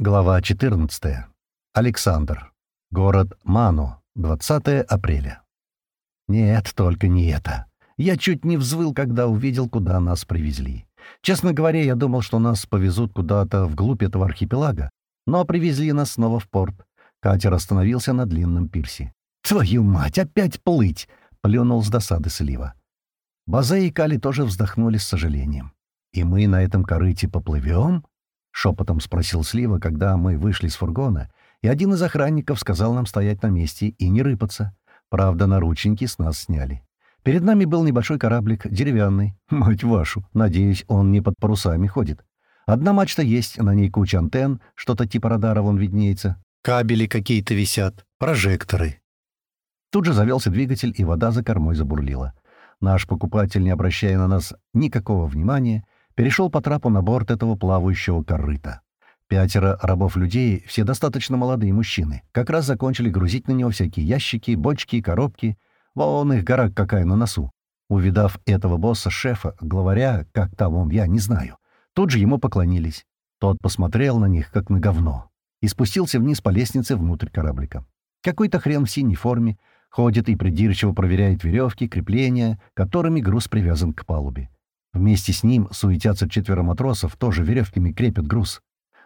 Глава 14. Александр. Город Ману. 20 апреля. Нет, только не это. Я чуть не взвыл, когда увидел, куда нас привезли. Честно говоря, я думал, что нас повезут куда-то вглубь этого архипелага, но привезли нас снова в порт. Катер остановился на длинном пирсе. «Твою мать, опять плыть!» — плюнул с досады слива. Базе и Кали тоже вздохнули с сожалением. «И мы на этом корыте поплывем?» — шепотом спросил Слива, когда мы вышли с фургона, и один из охранников сказал нам стоять на месте и не рыпаться. Правда, наручники с нас сняли. Перед нами был небольшой кораблик, деревянный. Мать вашу, надеюсь, он не под парусами ходит. Одна мачта есть, на ней куча антенн, что-то типа радара вон виднеется. Кабели какие-то висят, прожекторы. Тут же завелся двигатель, и вода за кормой забурлила. Наш покупатель, не обращая на нас никакого внимания, перешел по трапу на борт этого плавающего корыта. Пятеро рабов-людей, все достаточно молодые мужчины, как раз закончили грузить на него всякие ящики, бочки, коробки. Вон их гора какая на носу. Увидав этого босса, шефа, главаря, как там он, я не знаю, тут же ему поклонились. Тот посмотрел на них, как на говно, и спустился вниз по лестнице внутрь кораблика. Какой-то хрен в синей форме ходит и придирчиво проверяет веревки, крепления, которыми груз привязан к палубе. Вместе с ним суетятся четверо матросов, тоже веревками крепят груз.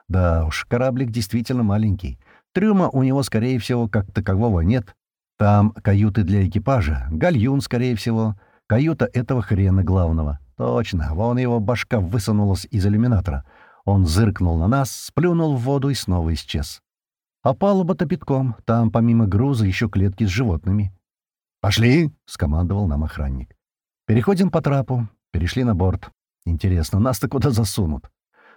Да уж, кораблик действительно маленький. Трюма у него, скорее всего, как такового нет. Там каюты для экипажа, гальюн, скорее всего, каюта этого хрена главного. Точно, вон его башка высунулась из иллюминатора. Он зыркнул на нас, сплюнул в воду и снова исчез. А палуба-то пятком, там помимо груза еще клетки с животными. «Пошли!» — скомандовал нам охранник. Переходим по трапу, Перешли на борт. Интересно, нас-то куда засунут?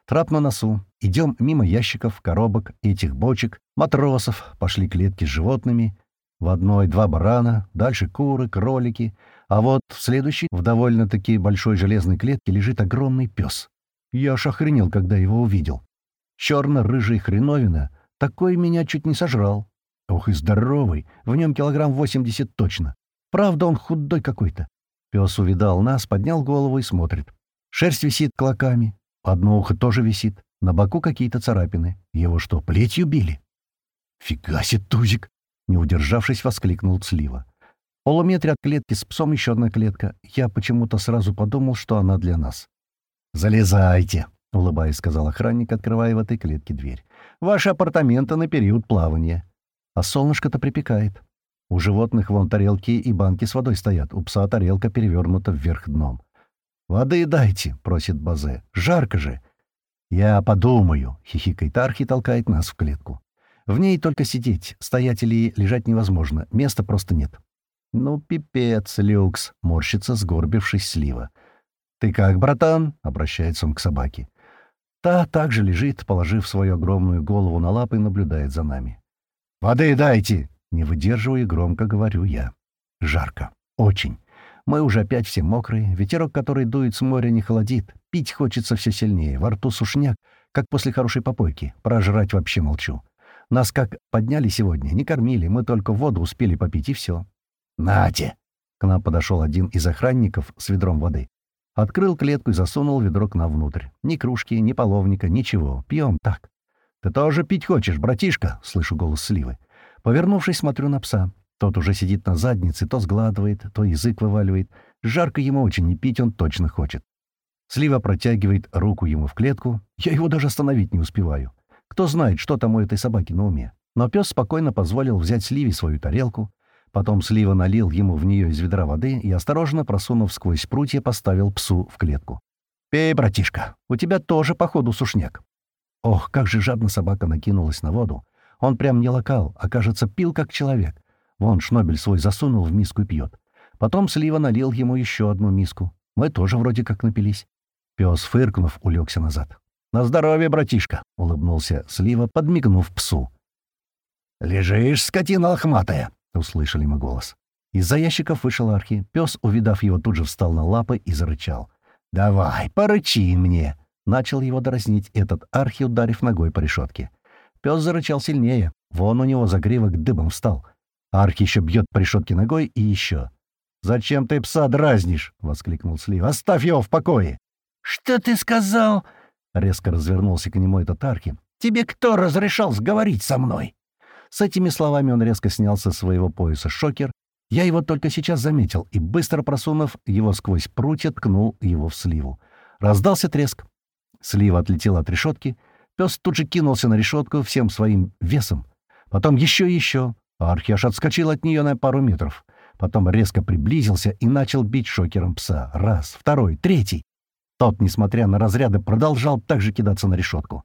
Трап на носу. Идем мимо ящиков, коробок, этих бочек, матросов. Пошли клетки с животными. В одной два барана, дальше куры, кролики. А вот в следующей, в довольно-таки большой железной клетке, лежит огромный пес. Я аж охренел, когда его увидел. Черно-рыжий хреновина. Такой меня чуть не сожрал. Ох и здоровый. В нем килограмм восемьдесят точно. Правда, он худой какой-то. Пес увидал нас, поднял голову и смотрит. Шерсть висит клоками. Одно ухо тоже висит. На боку какие-то царапины. Его что, плетью били? «Фига себе, тузик!» Не удержавшись, воскликнул Слива. В полуметре от клетки с псом еще одна клетка. Я почему-то сразу подумал, что она для нас. «Залезайте!» — улыбаясь, сказал охранник, открывая в этой клетке дверь. «Ваши апартаменты на период плавания. А солнышко-то припекает. У животных вон тарелки и банки с водой стоят, у пса тарелка перевернута вверх дном. «Воды дайте», — просит Базе. «Жарко же». «Я подумаю», — хихикает Архи толкает нас в клетку. В ней только сидеть, стоять или лежать невозможно, места просто нет. «Ну, пипец, люкс», — морщится, сгорбившись слива. «Ты как, братан?» — обращается он к собаке. Та также лежит, положив свою огромную голову на лапы и наблюдает за нами. «Воды дайте!» Не выдерживаю и громко говорю я. Жарко. Очень. Мы уже опять все мокрые. Ветерок, который дует с моря, не холодит. Пить хочется все сильнее. Во рту сушняк, как после хорошей попойки. Прожрать вообще молчу. Нас как подняли сегодня, не кормили. Мы только воду успели попить, и все. «Нате!» К нам подошел один из охранников с ведром воды. Открыл клетку и засунул ведро к нам внутрь. Ни кружки, ни половника, ничего. Пьем так. «Ты тоже пить хочешь, братишка?» — слышу голос Сливы. Повернувшись, смотрю на пса. Тот уже сидит на заднице, то сгладывает, то язык вываливает. Жарко ему очень, не пить он точно хочет. Слива протягивает руку ему в клетку. Я его даже остановить не успеваю. Кто знает, что там у этой собаки на уме. Но пес спокойно позволил взять Сливе свою тарелку. Потом Слива налил ему в нее из ведра воды и, осторожно просунув сквозь прутья, поставил псу в клетку. «Пей, братишка, у тебя тоже, походу, сушняк». Ох, как же жадно собака накинулась на воду. Он прям не локал, а, кажется, пил как человек. Вон шнобель свой засунул в миску и пьет. Потом Слива налил ему еще одну миску. Мы тоже вроде как напились. Пес, фыркнув, улегся назад. «На здоровье, братишка!» — улыбнулся Слива, подмигнув псу. «Лежишь, скотина лохматая!» — услышали мы голос. Из-за ящиков вышел Архи. Пес, увидав его, тут же встал на лапы и зарычал. «Давай, порычи мне!» — начал его дразнить этот Архи, ударив ногой по решетке. Пес зарычал сильнее. Вон у него загривок дыбом встал. Арк еще бьет по решетке ногой и еще. «Зачем ты пса дразнишь?» — воскликнул Слив. «Оставь его в покое!» «Что ты сказал?» Резко развернулся к нему этот Архи. Тебе кто разрешал сговорить со мной?» С этими словами он резко снял со своего пояса шокер. Я его только сейчас заметил и, быстро просунув его сквозь прутья, ткнул его в сливу. Раздался треск. Слива отлетела от решетки. Пес тут же кинулся на решетку всем своим весом. Потом еще и еще. Архи аж отскочил от нее на пару метров. Потом резко приблизился и начал бить шокером пса. Раз, второй, третий. Тот, несмотря на разряды, продолжал также кидаться на решетку.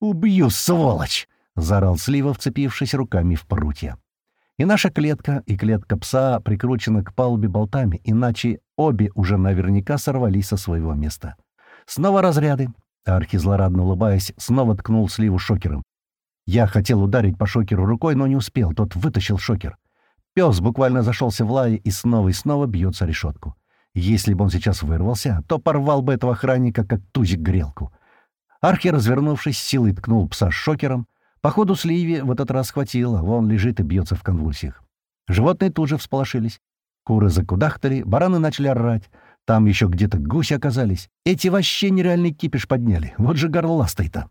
«Убью, сволочь!» — заорал Слива, вцепившись руками в прутья. И наша клетка, и клетка пса прикручены к палубе болтами, иначе обе уже наверняка сорвались со своего места. Снова разряды. Архи, злорадно улыбаясь, снова ткнул Сливу шокером. Я хотел ударить по шокеру рукой, но не успел, тот вытащил шокер. Пес буквально зашелся в лае и снова и снова бьется решетку. Если бы он сейчас вырвался, то порвал бы этого охранника, как тузик грелку. Архи, развернувшись, силой ткнул пса шокером. Походу, Сливи в этот раз хватило, вон лежит и бьется в конвульсиях. Животные тут же всполошились. Куры закудахтали, бараны начали орать. Там еще где-то гуси оказались. Эти вообще нереальный кипиш подняли. Вот же горластый-то.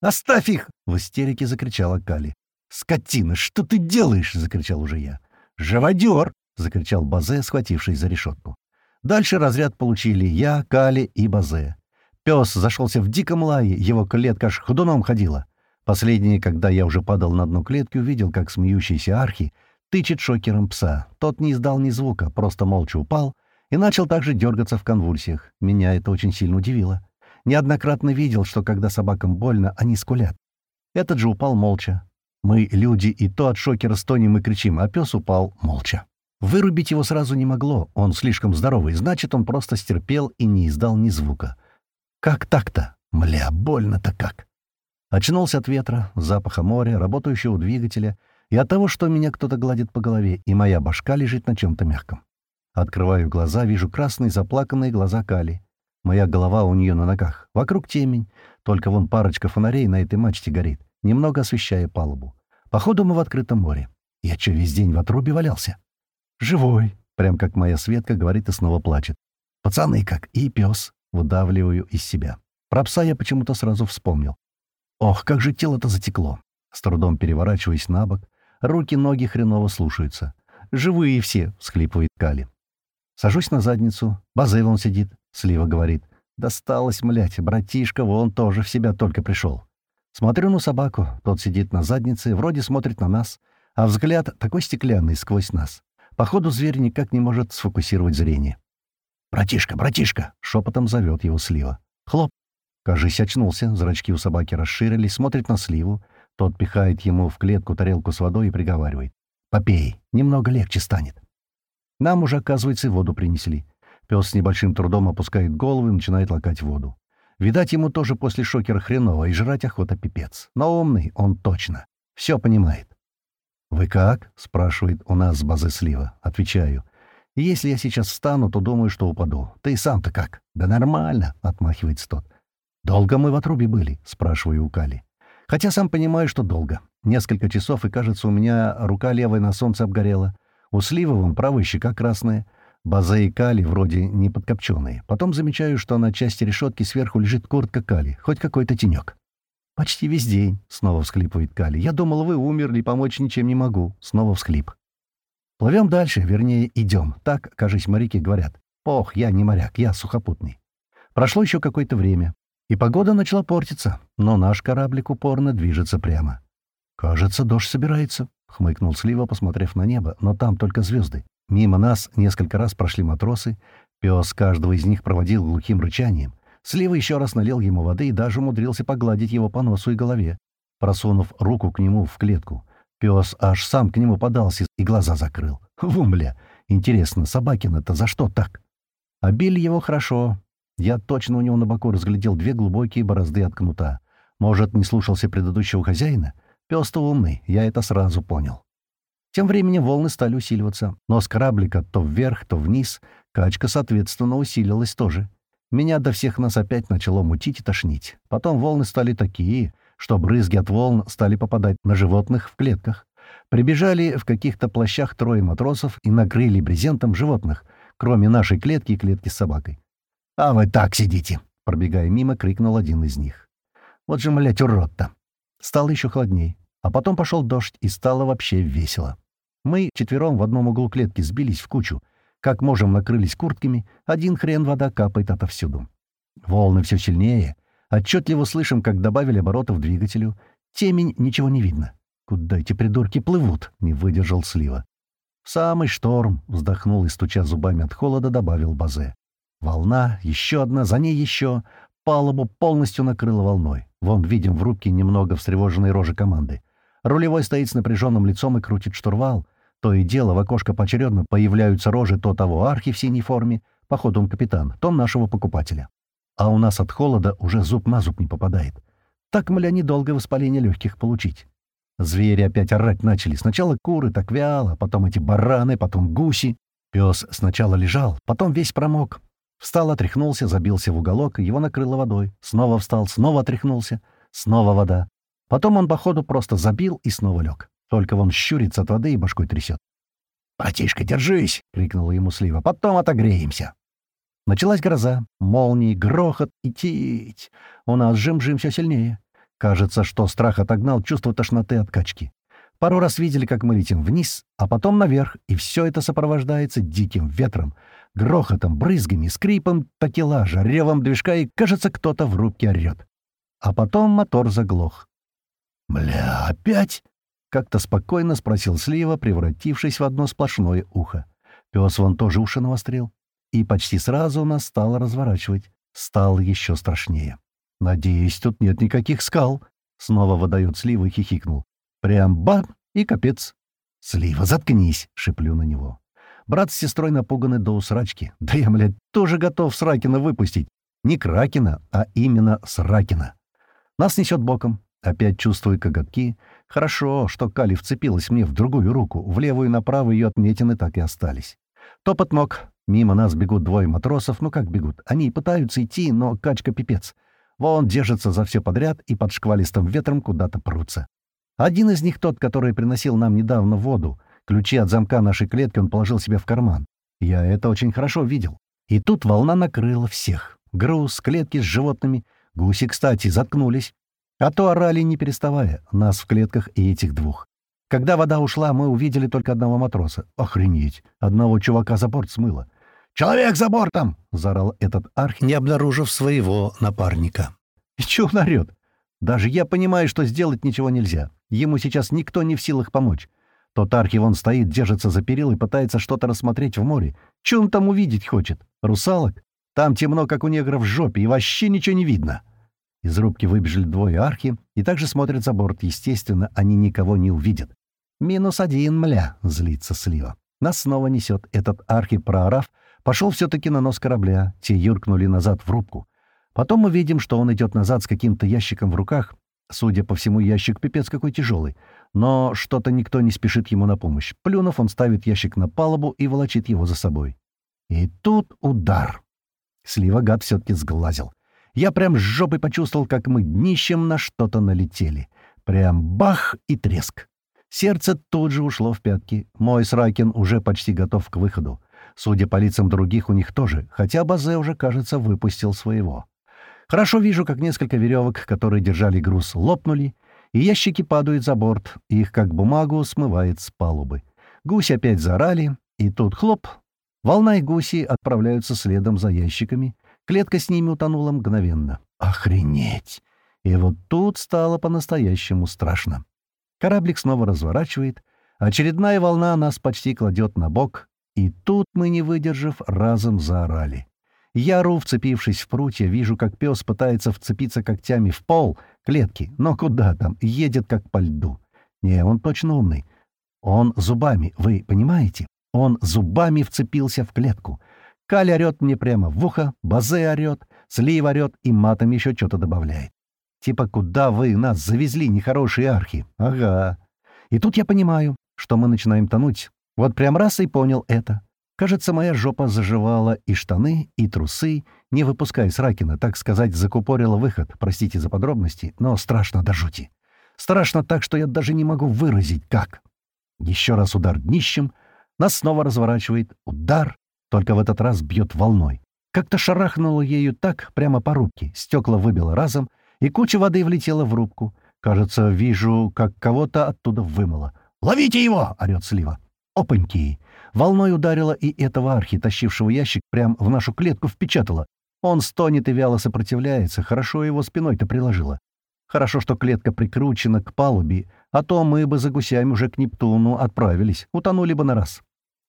«Оставь их!» — в истерике закричала Кали. «Скотина, что ты делаешь?» — закричал уже я. «Живодер!» — закричал Базе, схватившись за решетку. Дальше разряд получили я, Кали и Базе. Пес зашелся в диком лае, его клетка аж ходуном ходила. Последнее, когда я уже падал на дно клетки, увидел, как смеющийся Архи тычет шокером пса. Тот не издал ни звука, просто молча упал и начал также дергаться в конвульсиях. Меня это очень сильно удивило. Неоднократно видел, что когда собакам больно, они скулят. Этот же упал молча. Мы, люди, и то от шокера стонем и кричим, а пес упал молча. Вырубить его сразу не могло, он слишком здоровый, значит, он просто стерпел и не издал ни звука. Как так-то? Мля, больно-то как. Очнулся от ветра, запаха моря, работающего двигателя, и от того, что меня кто-то гладит по голове, и моя башка лежит на чем-то мягком. Открываю глаза, вижу красные заплаканные глаза Кали. Моя голова у нее на ногах. Вокруг темень, только вон парочка фонарей на этой мачте горит, немного освещая палубу. Походу мы в открытом море. Я что, весь день в отрубе валялся? «Живой!» — прям как моя Светка говорит и снова плачет. «Пацаны как, и пес!» — выдавливаю из себя. Про пса я почему-то сразу вспомнил. Ох, как же тело-то затекло. С трудом переворачиваясь на бок, руки-ноги хреново слушаются. «Живые все!» — всхлипывает Кали. Сажусь на задницу. Базы вон сидит. Слива говорит. «Досталось, млять, братишка, вон тоже в себя только пришел». Смотрю на собаку. Тот сидит на заднице, вроде смотрит на нас, а взгляд такой стеклянный сквозь нас. Походу, зверь никак не может сфокусировать зрение. «Братишка, братишка!» — шепотом зовет его Слива. «Хлоп!» Кажись, очнулся, зрачки у собаки расширились, смотрит на Сливу. Тот пихает ему в клетку тарелку с водой и приговаривает. «Попей, немного легче станет». Нам уже, оказывается, воду принесли. Пес с небольшим трудом опускает голову и начинает лакать воду. Видать, ему тоже после шокера хреново, и жрать охота пипец. Но умный он точно. Все понимает. «Вы как?» — спрашивает у нас с базы слива. Отвечаю. «Если я сейчас встану, то думаю, что упаду. Ты сам-то как?» «Да нормально», — отмахивается тот. «Долго мы в отрубе были?» — спрашиваю у Кали. Хотя сам понимаю, что долго. Несколько часов, и, кажется, у меня рука левая на солнце обгорела. У слива вон правая щека красная. База и Кали вроде не подкопченные. Потом замечаю, что на части решетки сверху лежит куртка Кали. Хоть какой-то тенек. «Почти весь день», — снова всхлипывает Кали. «Я думал, вы умерли, помочь ничем не могу». Снова всхлип. Плывем дальше, вернее, идем. Так, кажись, моряки говорят. Ох, я не моряк, я сухопутный. Прошло еще какое-то время, и погода начала портиться, но наш кораблик упорно движется прямо. «Кажется, дождь собирается», — хмыкнул Слива, посмотрев на небо, но там только звезды. Мимо нас несколько раз прошли матросы, пес каждого из них проводил глухим рычанием. Слива еще раз налил ему воды и даже умудрился погладить его по носу и голове, просунув руку к нему в клетку. Пес аж сам к нему подался и глаза закрыл. Вумля! Интересно, Собакин-то за что так? А били его хорошо. Я точно у него на боку разглядел две глубокие борозды от кнута. Может, не слушался предыдущего хозяина? Пес-то умный, я это сразу понял. Тем временем волны стали усиливаться. Нос кораблика то вверх, то вниз. Качка, соответственно, усилилась тоже. Меня до всех нас опять начало мутить и тошнить. Потом волны стали такие, что брызги от волн стали попадать на животных в клетках. Прибежали в каких-то плащах трое матросов и накрыли брезентом животных, кроме нашей клетки и клетки с собакой. «А вы так сидите!» — пробегая мимо, крикнул один из них. «Вот же, млядь, урод-то!» Стало еще холодней. А потом пошел дождь, и стало вообще весело. Мы четвером в одном углу клетки сбились в кучу. Как можем, накрылись куртками. Один хрен вода капает отовсюду. Волны все сильнее. Отчетливо слышим, как добавили оборотов двигателю. Темень, ничего не видно. Куда эти придурки плывут? Не выдержал слива. «Самый шторм!» — вздохнул и, стуча зубами от холода, добавил Базе. Волна, еще одна, за ней еще. Палубу полностью накрыло волной. Вон видим в рубке немного встревоженной рожи команды. Рулевой стоит с напряженным лицом и крутит штурвал. То и дело, в окошко поочередно появляются рожи то того архи в синей форме, походу он капитан, то нашего покупателя. А у нас от холода уже зуб на зуб не попадает. Так, мля, недолго воспаление легких получить. Звери опять орать начали. Сначала куры, так вяло, потом эти бараны, потом гуси. Пес сначала лежал, потом весь промок. Встал, отряхнулся, забился в уголок, его накрыло водой. Снова встал, снова отряхнулся. Снова вода. Потом он, походу, просто забил и снова лег. Только вон щурится от воды и башкой трясет. «Братишка, держись!» — крикнула ему Слива. «Потом отогреемся!» Началась гроза, молнии, грохот и тить. У нас жим-жим все сильнее. Кажется, что страх отогнал чувство тошноты от качки. Пару раз видели, как мы летим вниз, а потом наверх, и все это сопровождается диким ветром, грохотом, брызгами, скрипом такелажа, ревом движка, и, кажется, кто-то в рубке орёт. А потом мотор заглох. «Бля, опять?» — как-то спокойно спросил Слива, превратившись в одно сплошное ухо. Пес вон тоже уши навострил. И почти сразу нас стало разворачивать. Стало еще страшнее. «Надеюсь, тут нет никаких скал», — снова выдает Слива и хихикнул. «Прям бам и капец». «Слива, заткнись!» — шиплю на него. Брат с сестрой напуганы до усрачки. Да я, блядь, тоже готов Сракина выпустить. Не Кракена, а именно Сракина. Нас несет боком. Опять чувствую коготки. Хорошо, что Кали вцепилась мне в другую руку. В левую и направо ее отметины так и остались. Топот ног. Мимо нас бегут двое матросов. Ну как бегут? Они пытаются идти, но качка пипец. Вон держится за все подряд и под шквалистым ветром куда-то прутся. Один из них тот, который приносил нам недавно воду. Ключи от замка нашей клетки он положил себе в карман. Я это очень хорошо видел. И тут волна накрыла всех. Груз, клетки с животными. Гуси, кстати, заткнулись. А то орали не переставая, нас в клетках и этих двух. Когда вода ушла, мы увидели только одного матроса. Охренеть! Одного чувака за борт смыло. «Человек за бортом!» — заорал этот арх, не обнаружив своего напарника. «И чё он орёт? Даже я понимаю, что сделать ничего нельзя. Ему сейчас никто не в силах помочь. Тот архи вон стоит, держится за перил и пытается что-то рассмотреть в море. Чё он там увидеть хочет? Русалок? Там темно, как у негров в жопе, и вообще ничего не видно». Из рубки выбежали двое архи и также смотрят за борт. Естественно, они никого не увидят. «Минус один, мля!» — злится Слива. Нас снова несет. Этот архи, проорав, Пошел все-таки на нос корабля, те юркнули назад в рубку. Потом мы видим, что он идет назад с каким-то ящиком в руках. Судя по всему, ящик пипец какой тяжелый. Но что-то никто не спешит ему на помощь. Плюнув, он ставит ящик на палубу и волочит его за собой. И тут удар. Слива гад все-таки сглазил. Я прям с жопой почувствовал, как мы днищем на что-то налетели. Прям бах и треск. Сердце тут же ушло в пятки. Мой Сракин уже почти готов к выходу. Судя по лицам других, у них тоже, хотя Базе уже, кажется, выпустил своего. Хорошо вижу, как несколько веревок, которые держали груз, лопнули, и ящики падают за борт, и их как бумагу смывает с палубы. Гуси опять заорали, и тут хлоп. Волна и гуси отправляются следом за ящиками. Клетка с ними утонула мгновенно. Охренеть! И вот тут стало по-настоящему страшно. Кораблик снова разворачивает. Очередная волна нас почти кладет на бок, и тут мы, не выдержав, разом заорали. Я ору, вцепившись в прутья, вижу, как пес пытается вцепиться когтями в пол клетки, но куда там, едет как по льду. Не, он точно умный. Он зубами, вы понимаете? Он зубами вцепился в клетку. Каль орёт мне прямо в ухо, Базе орёт, Слив орёт и матом еще что-то добавляет. Типа, куда вы нас завезли, нехорошие архи? Ага. И тут я понимаю, что мы начинаем тонуть, вот прям раз и понял это. Кажется, моя жопа заживала и штаны, и трусы, не выпуская с Ракина, так сказать, закупорила выход, простите за подробности, но страшно до жути. Страшно так, что я даже не могу выразить, как. Еще раз удар днищем, нас снова разворачивает, удар, только в этот раз бьет волной. Как-то шарахнуло ею так, прямо по рубке, стекла выбило разом, и куча воды влетела в рубку. Кажется, вижу, как кого-то оттуда вымыло. «Ловите его!» — орёт Слива. Опаньки! Волной ударила и этого архи, тащившего ящик, прям в нашу клетку впечатала. Он стонет и вяло сопротивляется, хорошо его спиной-то приложила. Хорошо, что клетка прикручена к палубе, а то мы бы за гусями уже к Нептуну отправились, утонули бы на раз.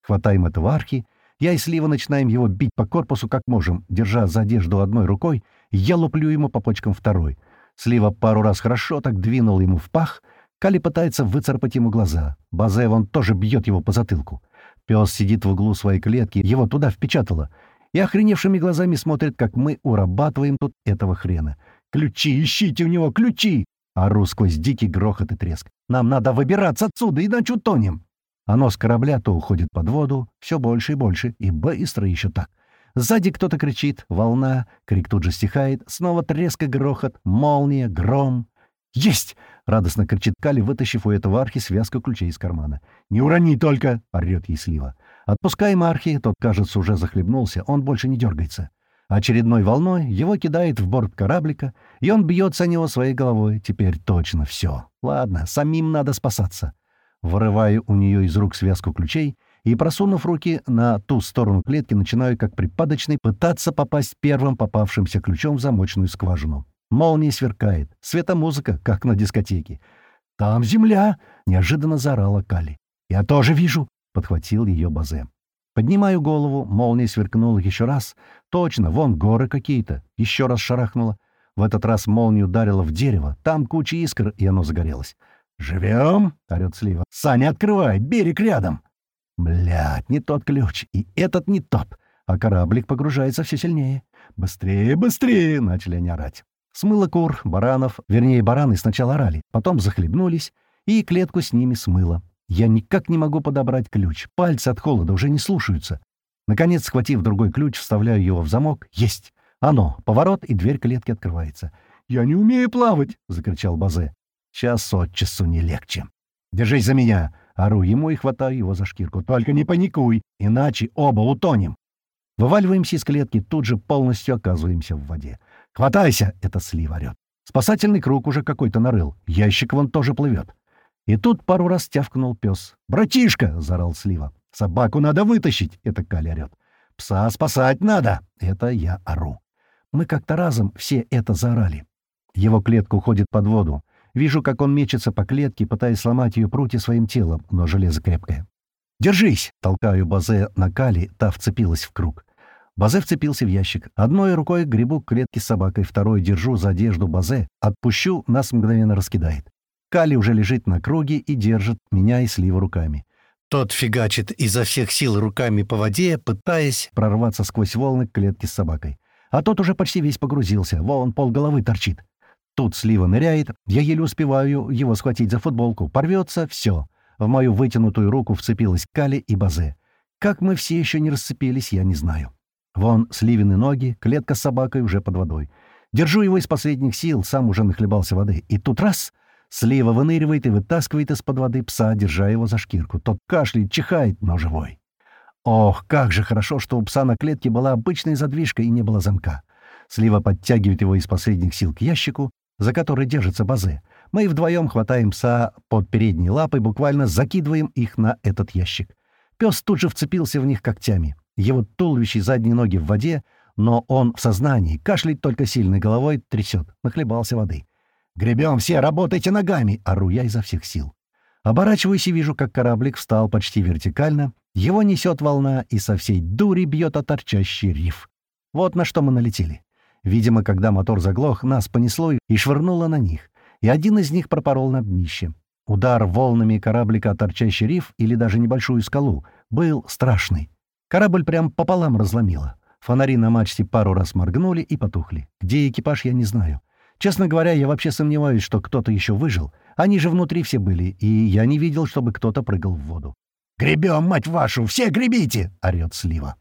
Хватаем этого архи, я и Слива начинаем его бить по корпусу как можем, держа за одежду одной рукой, я луплю ему по почкам второй. Слива пару раз хорошо так двинул ему в пах, Кали пытается выцарпать ему глаза. Базе вон тоже бьет его по затылку. Пес сидит в углу своей клетки, его туда впечатало. И охреневшими глазами смотрит, как мы урабатываем тут этого хрена. «Ключи! Ищите у него ключи!» Ору сквозь дикий грохот и треск. «Нам надо выбираться отсюда, иначе утонем!» А нос корабля то уходит под воду, все больше и больше, и быстро еще так. Сзади кто-то кричит, волна, крик тут же стихает, снова треск и грохот, молния, гром. «Есть!» — радостно кричит Кали, вытащив у этого архи связку ключей из кармана. «Не урони только!» — орёт ей слива. Отпускаем архи, тот, кажется, уже захлебнулся, он больше не дергается. Очередной волной его кидает в борт кораблика, и он бьется о него своей головой. Теперь точно все. Ладно, самим надо спасаться. Вырываю у нее из рук связку ключей и, просунув руки на ту сторону клетки, начинаю, как припадочный, пытаться попасть первым попавшимся ключом в замочную скважину. Молния сверкает, светомузыка, как на дискотеке. «Там земля!» — неожиданно заорала Кали. «Я тоже вижу!» — подхватил ее Базе. Поднимаю голову, молния сверкнула еще раз. Точно, вон горы какие-то. Еще раз шарахнула. В этот раз молния ударила в дерево. Там куча искр, и оно загорелось. «Живем?» — орёт Слива. «Саня, открывай! Берег рядом!» Блядь, не тот ключ, и этот не тот. А кораблик погружается все сильнее. «Быстрее, быстрее!» — начали они орать. Смыло кур, баранов, вернее, бараны сначала орали, потом захлебнулись, и клетку с ними смыло. Я никак не могу подобрать ключ, пальцы от холода уже не слушаются. Наконец, схватив другой ключ, вставляю его в замок. Есть! Оно! Поворот, и дверь клетки открывается. «Я не умею плавать!» — закричал Базе. «Час от часу не легче. Держись за меня!» Ору ему и хватаю его за шкирку. «Только не паникуй, иначе оба утонем!» Вываливаемся из клетки, тут же полностью оказываемся в воде. «Хватайся!» — это слив орёт. Спасательный круг уже какой-то нарыл. Ящик вон тоже плывет. И тут пару раз тявкнул пес. «Братишка!» — заорал Слива. «Собаку надо вытащить!» — это Каля орёт. «Пса спасать надо!» — это я ору. Мы как-то разом все это заорали. Его клетка уходит под воду. Вижу, как он мечется по клетке, пытаясь сломать ее прутья своим телом, но железо крепкое. «Держись!» — толкаю Базе на Кали, та вцепилась в круг. Базе вцепился в ящик. Одной рукой гребу к клетке с собакой, второй держу за одежду Базе. Отпущу, нас мгновенно раскидает. Кали уже лежит на круге и держит меня и слива руками. Тот фигачит изо всех сил руками по воде, пытаясь прорваться сквозь волны к клетке с собакой. А тот уже почти весь погрузился, вон полголовы торчит. Тут слива ныряет, я еле успеваю его схватить за футболку. Порвется — все. В мою вытянутую руку вцепилась Кали и Базе. Как мы все еще не расцепились, я не знаю. Вон сливины ноги, клетка с собакой уже под водой. Держу его из последних сил, сам уже нахлебался воды. И тут раз — слива выныривает и вытаскивает из-под воды пса, держа его за шкирку. Тот кашляет, чихает, но живой. Ох, как же хорошо, что у пса на клетке была обычная задвижка и не было замка. Слива подтягивает его из последних сил к ящику, за который держится базе. Мы вдвоем хватаем пса под передние лапы, буквально закидываем их на этот ящик. Пес тут же вцепился в них когтями. Его туловище и задние ноги в воде, но он в сознании, кашляет только сильной головой, трясет, нахлебался воды. «Гребем все, работайте ногами!» — ору я изо всех сил. Оборачиваюсь и вижу, как кораблик встал почти вертикально, его несет волна и со всей дури бьет о торчащий риф. Вот на что мы налетели. Видимо, когда мотор заглох, нас понесло и швырнуло на них, и один из них пропорол на днище. Удар волнами кораблика о торчащий риф или даже небольшую скалу был страшный. Корабль прям пополам разломило. Фонари на мачте пару раз моргнули и потухли. Где экипаж, я не знаю. Честно говоря, я вообще сомневаюсь, что кто-то еще выжил. Они же внутри все были, и я не видел, чтобы кто-то прыгал в воду. «Гребем, мать вашу! Все гребите!» — орёт Слива.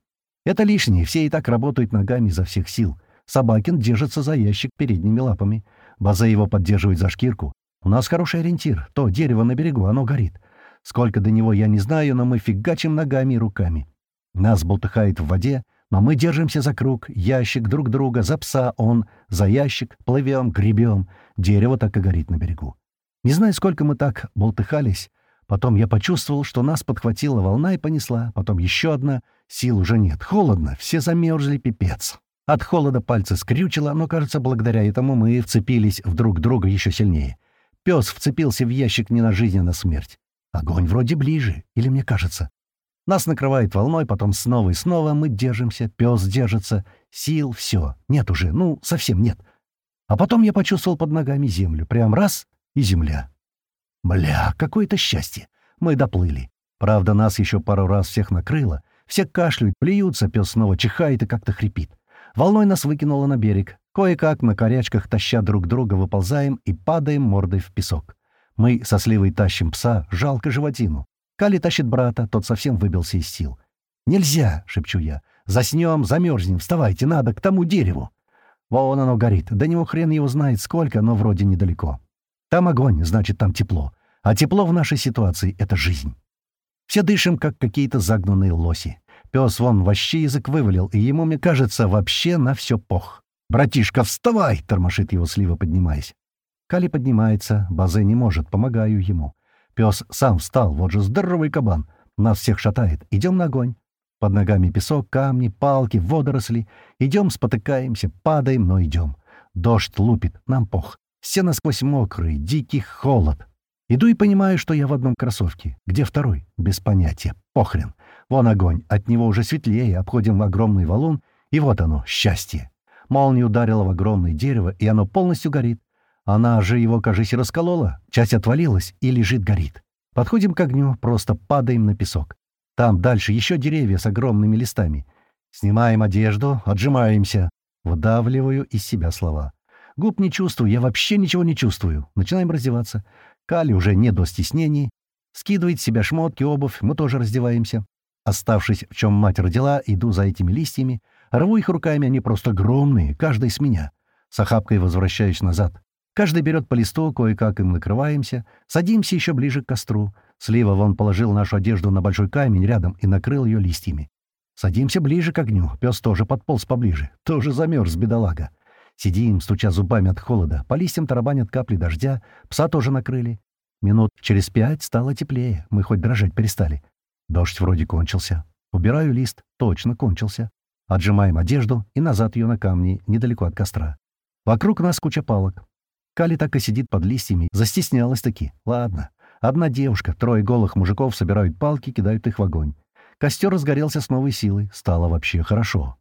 Это лишнее, все и так работают ногами изо всех сил. Собакин держится за ящик передними лапами. База его поддерживает за шкирку. У нас хороший ориентир. То дерево на берегу, оно горит. Сколько до него я не знаю, но мы фигачим ногами и руками. Нас болтыхает в воде, но мы держимся за круг, ящик друг друга, за пса он, за ящик, плывем, гребем. Дерево так и горит на берегу. Не знаю, сколько мы так болтыхались. Потом я почувствовал, что нас подхватила волна и понесла. Потом еще одна. Сил уже нет. Холодно. Все замерзли, пипец. От холода пальцы скрючило, но, кажется, благодаря этому мы вцепились в друг друга еще сильнее. Пес вцепился в ящик не на жизнь, а на смерть. Огонь вроде ближе, или мне кажется. Нас накрывает волной, потом снова и снова мы держимся, пес держится, сил, все, нет уже, ну, совсем нет. А потом я почувствовал под ногами землю, прям раз — и земля. Бля, какое-то счастье. Мы доплыли. Правда, нас еще пару раз всех накрыло. Все кашляют, плюются, пес снова чихает и как-то хрипит. Волной нас выкинуло на берег. Кое-как на корячках, таща друг друга, выползаем и падаем мордой в песок. Мы со сливой тащим пса, жалко животину. Кали тащит брата, тот совсем выбился из сил. «Нельзя!» — шепчу я. «Заснем, замерзнем, вставайте, надо к тому дереву!» Вон оно горит. До него хрен его знает сколько, но вроде недалеко. Там огонь, значит, там тепло. А тепло в нашей ситуации — это жизнь. Все дышим, как какие-то загнанные лоси. Пес вон вообще язык вывалил, и ему, мне кажется, вообще на все пох. «Братишка, вставай!» — тормошит его слива, поднимаясь. Кали поднимается, Базе не может, помогаю ему. Пес сам встал, вот же здоровый кабан. Нас всех шатает. Идем на огонь. Под ногами песок, камни, палки, водоросли. Идем, спотыкаемся, падаем, но идем. Дождь лупит, нам пох. Все насквозь мокрые, дикий холод. Иду и понимаю, что я в одном кроссовке. Где второй? Без понятия. Похрен. Вон огонь. От него уже светлее. Обходим в огромный валун. И вот оно, счастье. Молния ударила в огромное дерево, и оно полностью горит. Она же его, кажись, расколола. Часть отвалилась и лежит, горит. Подходим к огню, просто падаем на песок. Там дальше еще деревья с огромными листами. Снимаем одежду, отжимаемся. Выдавливаю из себя слова. Губ не чувствую, я вообще ничего не чувствую. Начинаем раздеваться. Кали уже не до стеснений. Скидывает себя шмотки, обувь, мы тоже раздеваемся. Оставшись, в чем мать родила, иду за этими листьями. Рву их руками, они просто огромные, каждый с меня. С охапкой возвращаюсь назад. Каждый берет по листу, кое-как им накрываемся, садимся еще ближе к костру. Слива вон положил нашу одежду на большой камень рядом и накрыл ее листьями. Садимся ближе к огню, пес тоже подполз поближе, тоже замерз, бедолага. Сидим, стуча зубами от холода, по листьям тарабанят капли дождя, пса тоже накрыли. Минут через пять стало теплее, мы хоть дрожать перестали. Дождь вроде кончился. Убираю лист, точно кончился. Отжимаем одежду и назад ее на камни, недалеко от костра. Вокруг нас куча палок. Кали так и сидит под листьями, застеснялась-таки. Ладно. Одна девушка, трое голых мужиков собирают палки, кидают их в огонь. Костер разгорелся с новой силой. Стало вообще хорошо.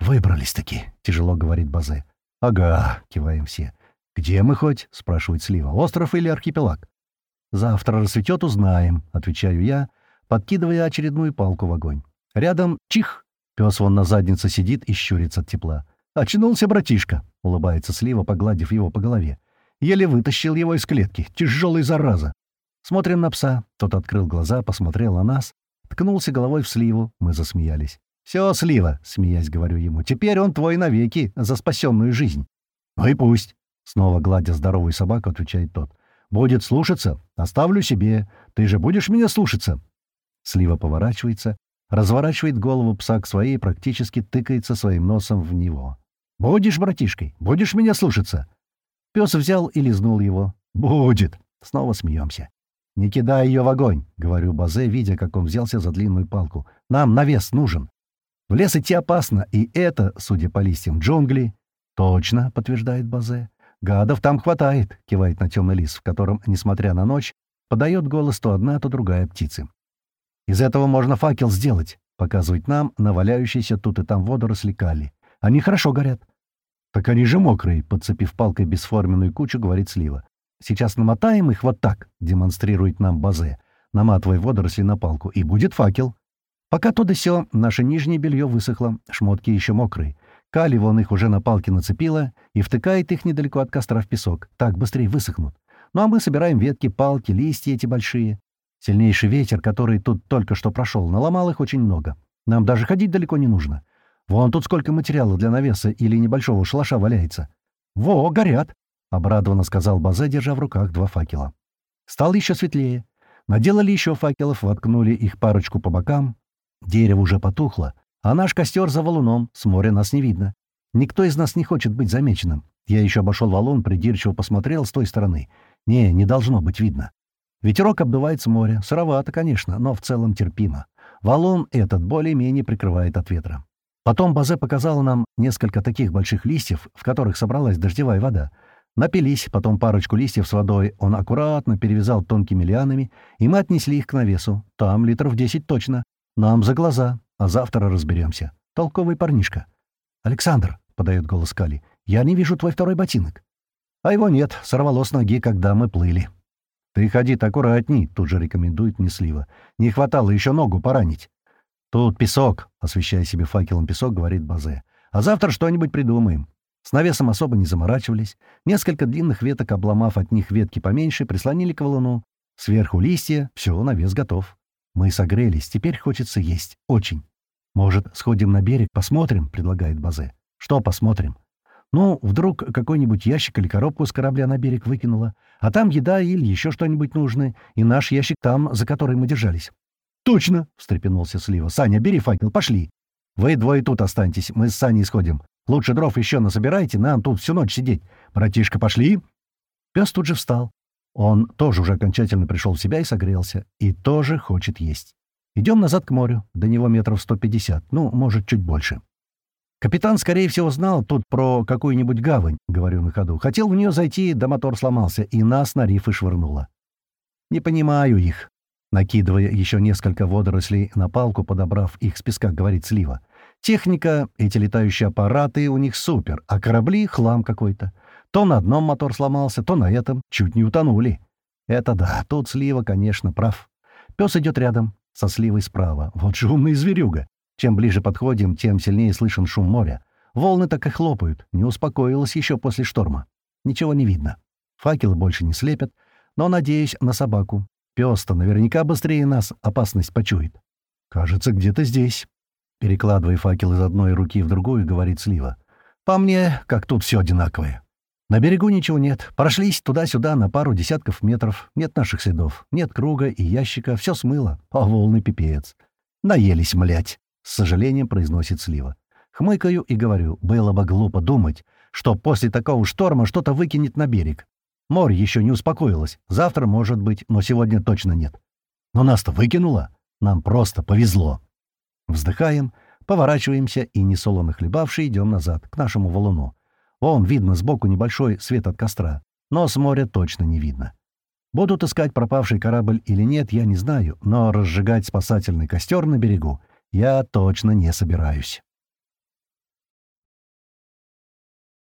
«Выбрались-таки», — тяжело говорит Базе. «Ага», — киваем все. «Где мы хоть?» — спрашивает Слива. «Остров или архипелаг?» «Завтра рассветет, узнаем», — отвечаю я, подкидывая очередную палку в огонь. Рядом чих. Пес вон на заднице сидит и щурится от тепла. «Очнулся, братишка», — улыбается Слива, погладив его по голове. Еле вытащил его из клетки. Тяжелый зараза. Смотрим на пса. Тот открыл глаза, посмотрел на нас, ткнулся головой в сливу. Мы засмеялись. «Все, Слива», — смеясь говорю ему, — «теперь он твой навеки за спасенную жизнь». «Ну и пусть», — снова гладя здоровую собаку, отвечает тот. «Будет слушаться, оставлю себе. Ты же будешь меня слушаться?» Слива поворачивается, разворачивает голову пса к своей и практически тыкается своим носом в него. «Будешь братишкой? Будешь меня слушаться?» Пес взял и лизнул его. «Будет!» Снова смеемся. «Не кидай ее в огонь», — говорю Базе, видя, как он взялся за длинную палку. «Нам навес нужен. В лес идти опасно, и это, судя по листьям, джунгли». «Точно», — подтверждает Базе. «Гадов там хватает», — кивает на темный лис, в котором, несмотря на ночь, подает голос то одна, то другая птицы. «Из этого можно факел сделать», — показывает нам наваляющиеся тут и там водоросли кали. «Они хорошо горят. «Так они же мокрые», — подцепив палкой бесформенную кучу, говорит Слива. «Сейчас намотаем их вот так», — демонстрирует нам Базе, наматывая водоросли на палку, — «и будет факел». Пока то да сё, наше нижнее белье высохло, шмотки еще мокрые. Кали вон их уже на палке нацепила и втыкает их недалеко от костра в песок. Так быстрее высохнут. Ну а мы собираем ветки, палки, листья эти большие. Сильнейший ветер, который тут только что прошел, наломал их очень много. Нам даже ходить далеко не нужно. Вон тут сколько материала для навеса или небольшого шалаша валяется. Во, горят!» — обрадованно сказал Базе, держа в руках два факела. Стало еще светлее. Наделали еще факелов, воткнули их парочку по бокам. Дерево уже потухло, а наш костер за валуном, с моря нас не видно. Никто из нас не хочет быть замеченным. Я еще обошел валун, придирчиво посмотрел с той стороны. Не, не должно быть видно. Ветерок обдувает с моря. Сыровато, конечно, но в целом терпимо. Валун этот более-менее прикрывает от ветра. Потом Базе показала нам несколько таких больших листьев, в которых собралась дождевая вода. Напились, потом парочку листьев с водой он аккуратно перевязал тонкими лианами, и мы отнесли их к навесу. Там литров десять точно. Нам за глаза, а завтра разберемся. Толковый парнишка. «Александр», — подает голос Кали, — «я не вижу твой второй ботинок». А его нет, сорвало с ноги, когда мы плыли. «Ты ходи-то аккуратней», — тут же рекомендует мне Слива. «Не хватало еще ногу поранить». «Тут песок», — освещая себе факелом песок, говорит Базе. «А завтра что-нибудь придумаем». С навесом особо не заморачивались. Несколько длинных веток, обломав от них ветки поменьше, прислонили к валуну. Сверху листья, все, навес готов. Мы согрелись, теперь хочется есть. Очень. «Может, сходим на берег, посмотрим?» — предлагает Базе. «Что посмотрим?» Ну, вдруг какой-нибудь ящик или коробку с корабля на берег выкинула, а там еда или еще что-нибудь нужное, и наш ящик там, за который мы держались. «Точно!» — встрепенулся Слива. «Саня, бери факел, пошли!» «Вы двое тут останьтесь, мы с Саней сходим. Лучше дров еще насобирайте, нам тут всю ночь сидеть. Братишка, пошли!» Пес тут же встал. Он тоже уже окончательно пришел в себя и согрелся, и тоже хочет есть. Идем назад к морю, до него метров 150, ну, может, чуть больше. Капитан, скорее всего, знал тут про какую-нибудь гавань, говорю на ходу. Хотел в нее зайти, да мотор сломался, и нас на рифы швырнуло. Не понимаю их. Накидывая еще несколько водорослей на палку, подобрав их с песка, говорит Слива. Техника, эти летающие аппараты у них супер, а корабли — хлам какой-то. То на одном мотор сломался, то на этом. Чуть не утонули. Это да, тут Слива, конечно, прав. Пес идет рядом, со Сливой справа. Вот же умный зверюга. Чем ближе подходим, тем сильнее слышен шум моря. Волны так и хлопают, не успокоилась еще после шторма. Ничего не видно. Факелы больше не слепят, но надеюсь на собаку. Пёс-то наверняка быстрее нас опасность почует. Кажется, где-то здесь. Перекладывая факел из одной руки в другую, говорит Слива. По мне, как тут все одинаковое. На берегу ничего нет. Прошлись туда-сюда на пару десятков метров. Нет наших следов. Нет круга и ящика. Все смыло. А волны пипец. Наелись, млять. С сожалением произносит Слива. Хмыкаю и говорю, было бы глупо думать, что после такого шторма что-то выкинет на берег. Море еще не успокоилось. Завтра, может быть, но сегодня точно нет. Но нас-то выкинуло. Нам просто повезло. Вздыхаем, поворачиваемся и, несолоно хлебавшие, идем назад, к нашему валуну. Вон, видно сбоку небольшой свет от костра, но с моря точно не видно. Будут искать пропавший корабль или нет, я не знаю, но разжигать спасательный костер на берегу я точно не собираюсь.